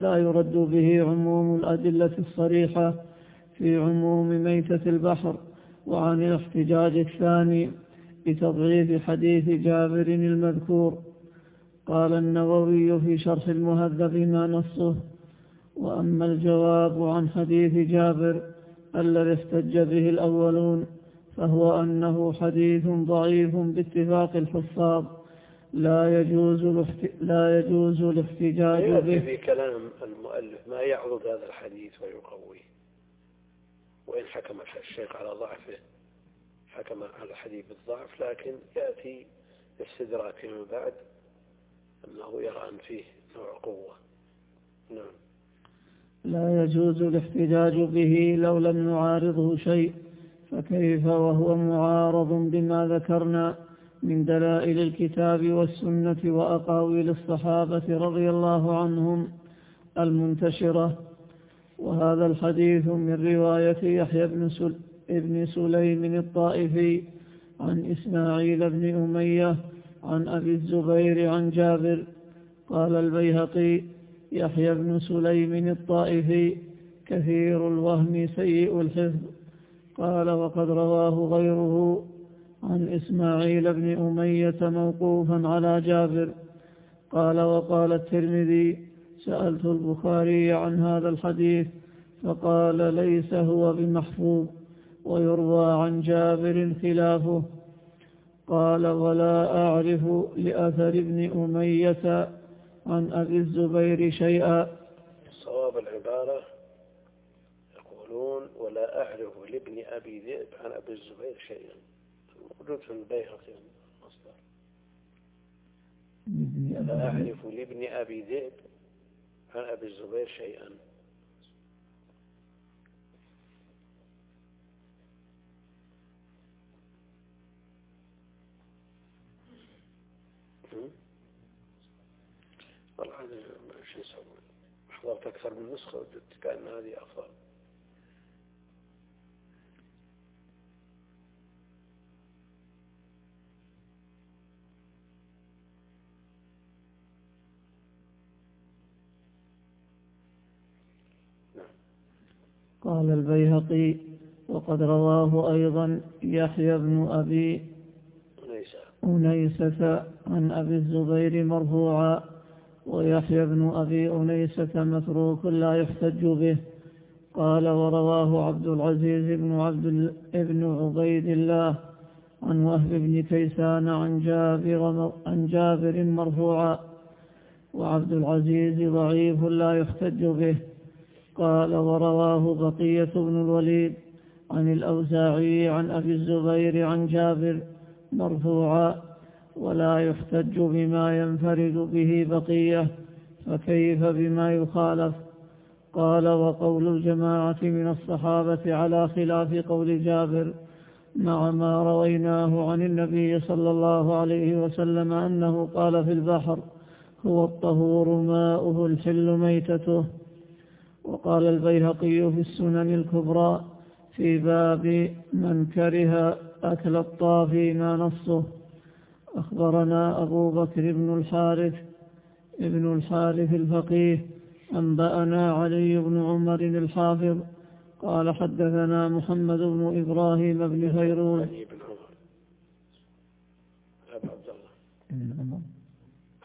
لا يرد به عموم الأدلة الصريحة في عموم ميتة البحر وعن الاحتجاج الثاني بتضعيف حديث جابر المذكور. قال النووي في شرح المهذب ما نصه. وأما الجواب عن حديث جابر الذي احتج به الأولون فهو أنه حديث ضعيف باتفاق الحفاظ. لا يجوز لا يجوز الاحتجاج به. في كلام المؤلف ما يعرض هذا الحديث ويقويه. وإن حكم الشيخ على ضعفه حكم على الحديث بالضعف لكن يأتي استدراك فيما بعد أنه يرى أن فيه نوع قوة. نعم. لا يجوز الاحتجاج به لو لم يعارضه شيء فكيف وهو معارض بما ذكرنا؟ من دلائل الكتاب والسنة وأقاويل الصحابة رضي الله عنهم المنتشرة. وهذا الحديث من رواية يحيى بن, سل... ابن سليم الطائفي عن إسماعيل بن أمية عن أبي الزبير عن جابر. قال البيهقي يحيى بن سليم الطائفي كثير الوهم سيء الحفظ. قال وقد رواه غيره عن إسماعيل بن أمية موقوفا على جابر. قال وقال الترمذي سألت البخاري عن هذا الحديث فقال ليس هو بمحفوظ ويروى عن جابر خلافه. قال ولا أعرف لأثر ابن أمية عن أبي الزبير شيئا. صواب العبارة يقولون ولا أعرف لابن أبي ذئب عن أبي الزبير شيئا. موجود في البيهقي المصدر لا أعرف لابن أبي ذئب عن أبي الزبير شيئا. والله شو يسوي حضرت أكثر من نسخة وجدت كأن هذه أفضل. قال البيهقي وقد رواه أيضا يحيى بن أبي أنيسة عن أبي الزبير مرفوعا ويحيى بن أبي أنيسة متروك لا يحتج به. قال ورواه عبد العزيز بن عبد ابن عبيد الله عن وهب بن كيسان عن جابر عن جابر مرفوعا. وعبد العزيز ضعيف لا يحتج به. قال ورواه بقية بن الوليد عن الأوزاعي عن أبي الزبير عن جابر مرفوعا ولا يحتج بما ينفرد به بقية فكيف بما يخالف؟ قال وقول الجماعة من الصحابة على خلاف قول جابر مع ما رويناه عن النبي صلى الله عليه وسلم أنه قال في البحر هو الطهور ماؤه الحل ميتته. وقال البيهقي في السنن الكبرى في باب من كره أكل الطافي ما نصه. أخبرنا أبو بكر بن الحارث ابن الحارث الفقيه أنبأنا علي بن عمر الحافظ قال حدثنا محمد بن إبراهيم بن فيروز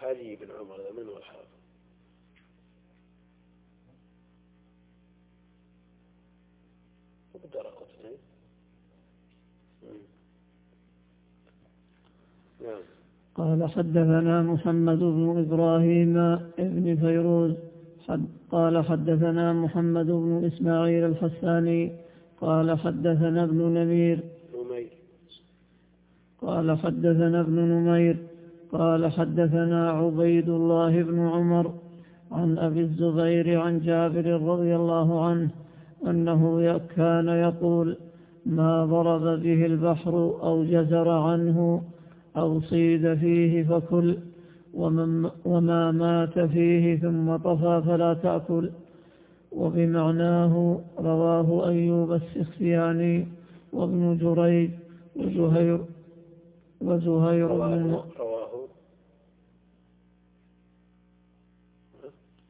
علي بن عمر من هو الحافظ؟ نعم. قال حدثنا محمد بن إبراهيم بن فيروز. حد قال حدثنا محمد بن إسماعيل الحساني. قال حدثنا ابن نمير. نمير. قال حدثنا ابن نمير. قال حدثنا عبيد الله بن عمر عن أبي الزبير عن جابر رضي الله عنه أنه كان يقول ما ضرب به البحر أو جزر عنه أو صيد فيه فكل وما مات فيه ثم طفى فلا تأكل. وبمعناه رواه أيوب السختياني وابن جريج وزهير وزهير بن رواه.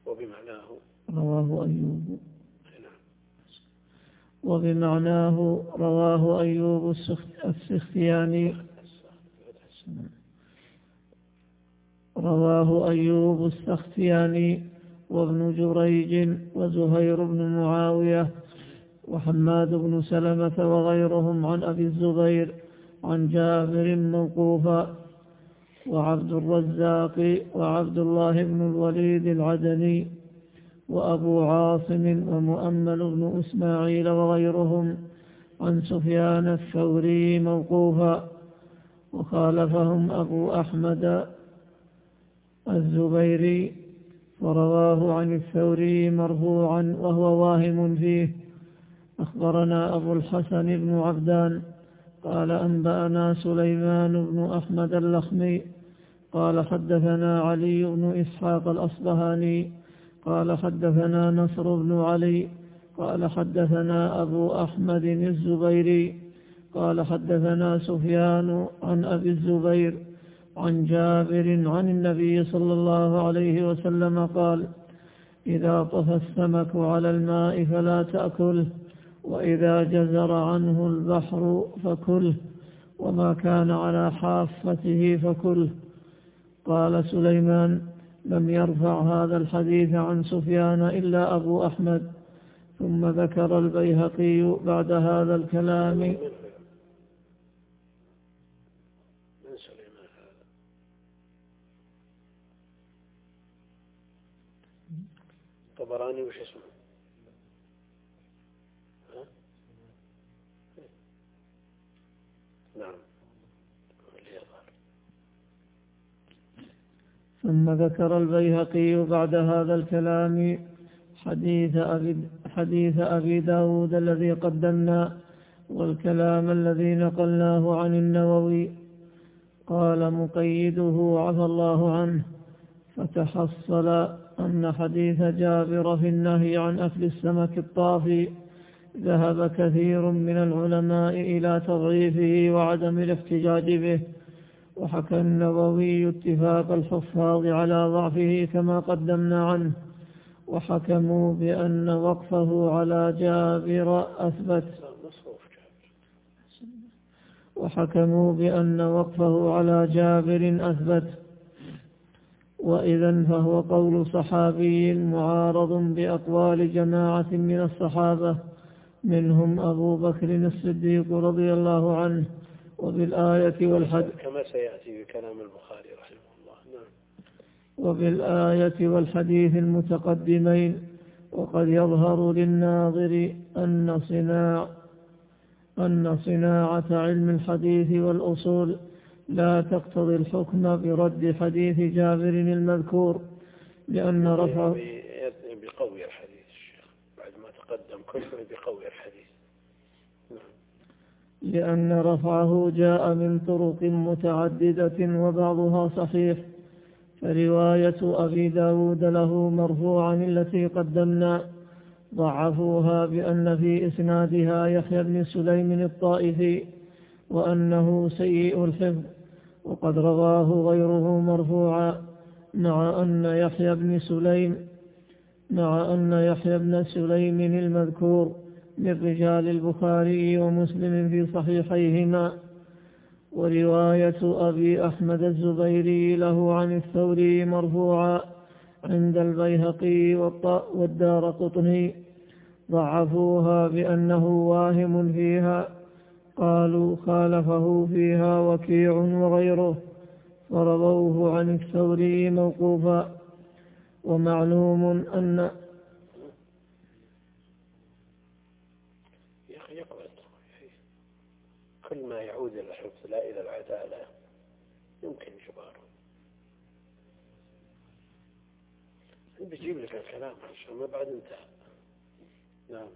وبمعناه رواه أيوب. وبمعناه رواه أيوب السختياني. رواه أيوب السختياني وابن جريج وزهير بن معاوية وحماد بن سلمة وغيرهم عن أبي الزبير عن جابر موقوفا وعبد الرزاق وعبد الله بن الوليد العدني وأبو عاصم ومؤمل بن إسماعيل وغيرهم عن سفيان الثوري موقوفا وخالفهم أبو أحمد الزبيري ورواه عن الثوري مرفوعا وهو واهم فيه. أخبرنا أبو الحسن بن عبدان قال أنبأنا سليمان بن أحمد اللخمي قال حدثنا علي بن إسحاق الأصبهاني قال حدثنا نصر بن علي قال حدثنا أبو أحمد الزبيري قال حدثنا سفيان عن أبي الزبير عن جابر عن النبي صلى الله عليه وسلم قال إذا طفى السمك على الماء فلا تأكله وإذا جزر عنه البحر فكله وما كان على حافته فكله قال سليمان لم يرفع هذا الحديث عن سفيان إلا أبو أحمد. ثم ذكر البيهقي بعد هذا الكلام. طبراني وش اسمه نعم ثم ذكر البيهقي بعد هذا الكلام حديث أبي, حديث أبي داود الذي قدمنا والكلام الذي نقلناه عن النووي. قال مقيده عفى الله عنه فتحصل أن حديث جابر في النهي عن أكل السمك الطافي ذهب كثير من العلماء إلى تضعيفه وعدم الاحتجاج به وحكى النووي اتفاق الحفاظ على ضعفه كما قدمنا عنه وحكموا بأن وقفه على جابر أثبت. وحكموا بأن وقفه على جابر أثبت. وإذا فهو قول صحابي معارض بأقوال جماعة من الصحابة منهم أبو بكر الصديق رضي الله عنه وبالآية والحديث كما سيأتي بكلام البخاري رحمه الله نعم وبالآية والحديث المتقدمين وقد يظهر للناظر أن صناع أن صناعة علم الحديث والأصول لا تقتضي الحكم برد حديث جابر المذكور لأن رفع بقوي الحديث الشيخ بعد ما تقدم كله بقوي الحديث. لأن رفعه جاء من طرق متعددة وبعضها صحيح فرواية أبي داود له مرفوعا التي قدمنا. ضعفوها بأن في إسنادها يحيى بن سليم الطائفي وأنه سيء الحفظ وقد رواه غيره مرفوعا مع أن يحيى بن سليم مع أن يحيى بن سليم المذكور. من رجال البخاري ومسلم في صحيحيهما. ورواية أبي أحمد الزبيري له عن الثوري مرفوعا عند البيهقي والدار قطني. ضعفوها بأنه واهم فيها. قالوا خالفه فيها وكيع وغيره. ورووه عن الثوري موقوفا. ومعلوم أن كل ما يعود إلى الحفظ لا إلى العدالة. يمكن إجباره بيجيب لك الكلام عشان ما بعد انتهى. نعم.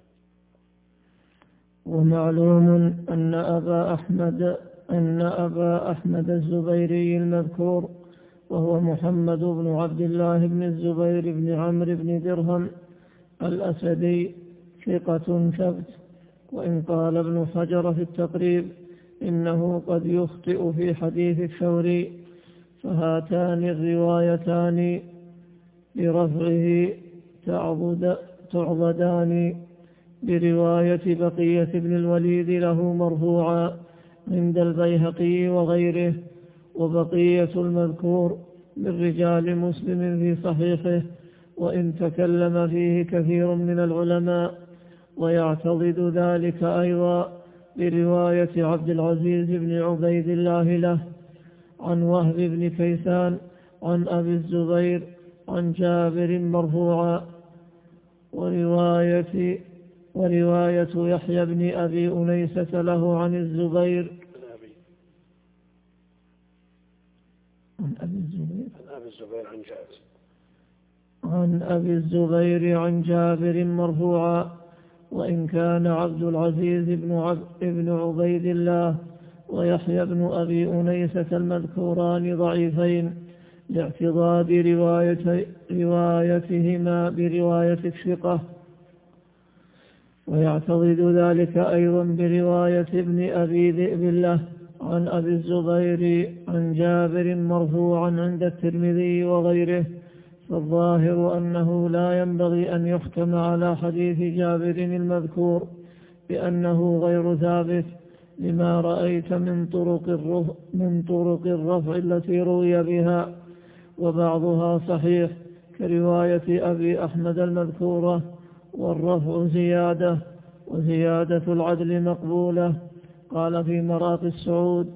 ومعلوم أن أبا أحمد أن أبا أحمد الزبيري المذكور وهو محمد بن عبد الله بن الزبير بن عمرو بن درهم الأسدي ثقة ثبت. وإن قال ابن حجر في التقريب إنه قد يخطئ في حديث الثوري فهاتان الروايتان برفعه تعضد تعضدان برواية بقية بن الوليد له مرفوعا عند البيهقي وغيره وبقية المذكور من رجال مسلم في صحيحه وإن تكلم فيه كثير من العلماء. ويعتضد ذلك أيضا برواية عبد العزيز بن عبيد الله له عن وهب بن كيسان عن أبي الزبير عن جابر مرفوعا. ورواية ورواية يحيى بن أبي أنيسة له عن الزبير. عن أبي الزبير. عن أبي الزبير عن جابر. عن أبي الزبير عن جابر مرفوعا. وإن كان عبد العزيز بن, عبد بن عبيد الله ويحيى بن أبي أنيسة المذكوران ضعيفين لاعتضاد روايتهما برواية الثقة. ويعتضد ذلك أيضا برواية ابن أبي ذئب له عن أبي الزبير عن جابر مرفوعا عند الترمذي وغيره. فالظاهر أنه لا ينبغي أن يحكم على حديث جابر المذكور بأنه غير ثابت لما رأيت من طرق الرفع, من طرق الرفع التي روي بها وبعضها صحيح كرواية أبي أحمد المذكورة والرفع زيادة وزيادة العدل مقبولة قال في مراقي السعود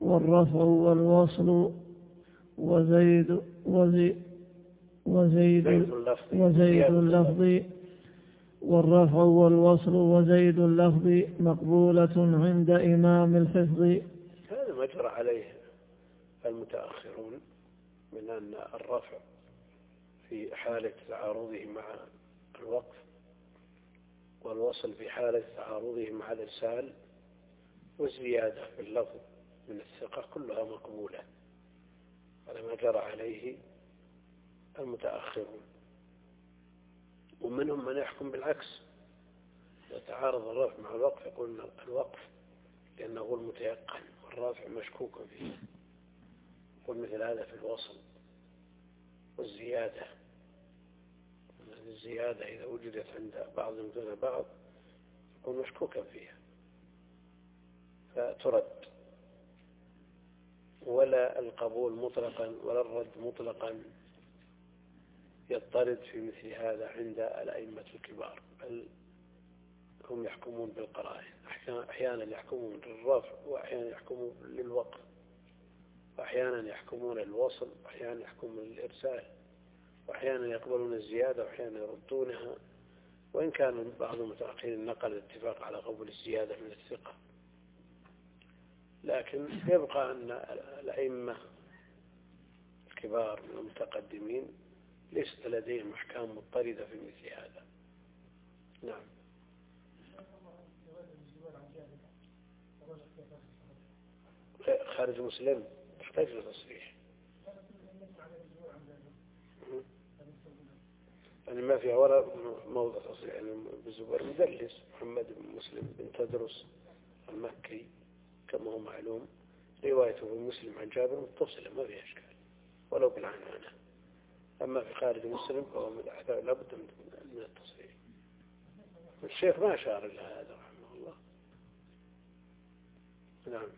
والرفع والوصل وزيد وزي وزيد وزيد اللفظ. والرفع والوصل وزيد اللفظ مقبولة عند إمام الحفظ. هذا ما جرى عليه المتأخرون من أن الرفع في حالة تعارضه مع الوقف والوصل في حالة تعارضه مع الإرسال والزيادة في اللفظ من الثقة كلها مقبولة. هذا ما جرى عليه المتأخرون ومنهم من يحكم بالعكس. إذا تعارض الرفع مع الوقف يقول الوقف لأنه المتيقن والرافع مشكوك فيه. يقول مثل هذا في الوصل والزيادة. الزيادة إذا وجدت عند بعض دون بعض تكون مشكوكا فيها. فترد. ولا القبول مطلقا ولا الرد مطلقا. يضطرد في مثل هذا عند الأئمة الكبار بل هم يحكمون بالقرائن. أحيانا يحكمون للرفع وأحيانا يحكمون للوقف وأحيانا يحكمون الوصل وأحيانا يحكمون الإرسال وأحيانا يقبلون الزيادة وأحيانا يردونها. وإن كان بعض المتأخرين نقل الاتفاق على قبول الزيادة من الثقة. لكن يبقى أن الأئمة الكبار من المتقدمين ليست لديهم أحكام مضطردة في مثل هذا. نعم. خارج مسلم. تحتاج لتصريح يعني ما فيها ولا موضع تصريح. يعني بالزبر مدلس محمد بن مسلم بن تدرس المكي كما هو معلوم. روايته في مسلم عن جابر متصلة ما فيها إشكال. ولو بالعنعنة أما في خارج مسلم فهو لابد من التصريح الشيخ ما أشار إلى هذا رحمه الله. نعم.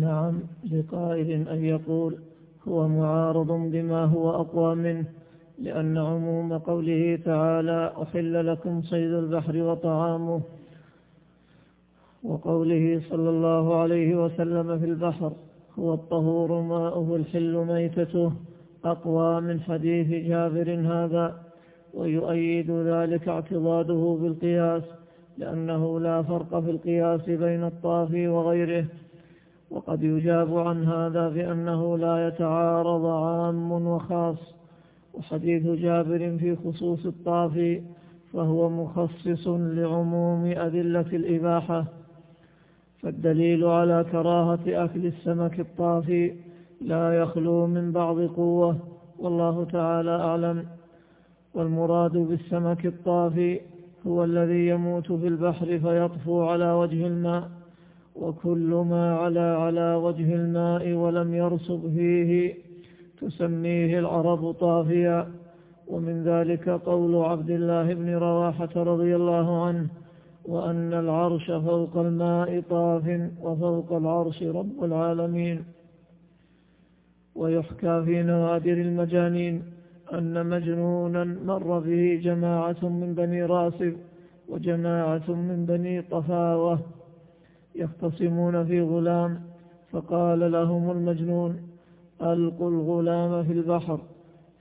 نعم لقائل أن يقول هو معارض بما هو أقوى منه لأن عموم قوله تعالى أحل لكم صيد البحر وطعامه وقوله صلى الله عليه وسلم في البحر هو الطهور ماؤه الحل ميتته. أقوى من حديث جابر هذا ويؤيد ذلك اعتضاده بالقياس لأنه لا فرق في القياس بين الطافي وغيره. وقد يجاب عن هذا بأنه لا يتعارض عام وخاص. وحديث جابر في خصوص الطافي فهو مخصص لعموم أدلة الإباحة. فالدليل على كراهة أكل السمك الطافي لا يخلو من بعض قوة والله تعالى أعلم. والمراد بالسمك الطافي هو الذي يموت في البحر فيطفو على وجه الماء وكل ما علا على وجه الماء ولم يرسب فيه تسميه العرب طافيا. ومن ذلك قول عبد الله بن رواحة رضي الله عنه وأن العرش فوق الماء طاف وفوق العرش رب العالمين. ويحكى في نوادر المجانين أن مجنونا مر به جماعة من بني راسب وجماعة من بني طفاوة يختصمون في غلام فقال لهم المجنون ألقوا الغلام في البحر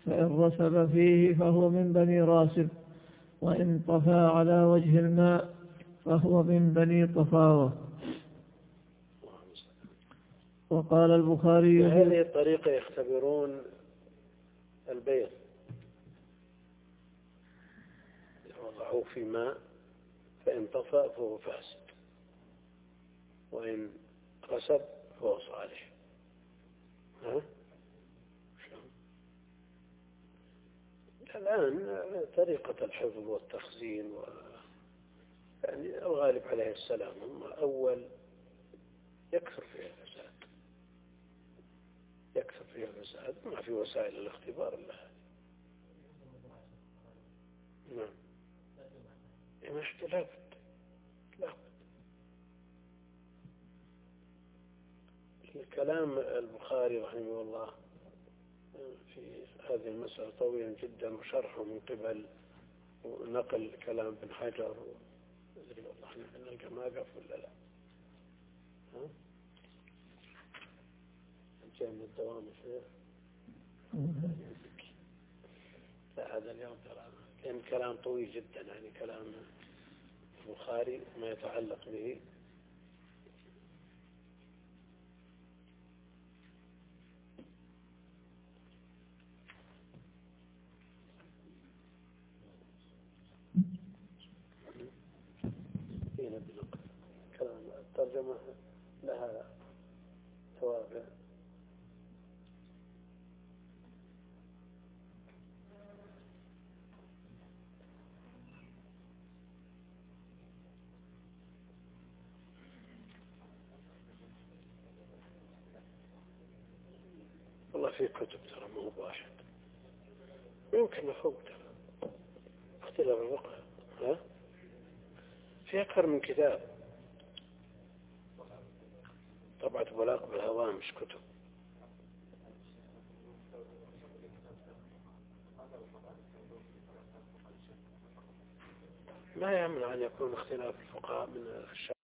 فإن رسب فيه فهو من بني راسب وإن طفى على وجه الماء فهو من بني طفاوة. وقال البخاري هذه الطريقة يختبرون البيض. وضعوه في ماء فإن طفى فهو فاسد. وإن رسب فهو صالح. ها؟ الآن طريقة الحفظ والتخزين و... يعني الغالب عليه السلام هم أول يكثر فيها. يكثر فيها الفساد ما في وسائل الاختبار إلا هذه. نعم. ما لابد لابد كلام البخاري رحمه الله في هذه المسألة طويلا جدا وشرحه من قبل ونقل كلام ابن حجر والله إحنا نلقى ما قف ولا لا. ها؟ من الدوام شيخ لا هذا اليوم ترى كان كلام طويل جدا يعني كلام البخاري ما يتعلق به. في كتب ترى مو واحد. يمكن ترى. اختلاف الفقه ها؟ في أكثر من كتاب. طبعة بلاغ بالهوامش كتب. ما يمنع أن يكون اختلاف الفقهاء من الشعب